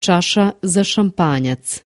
czasza za szampaniec.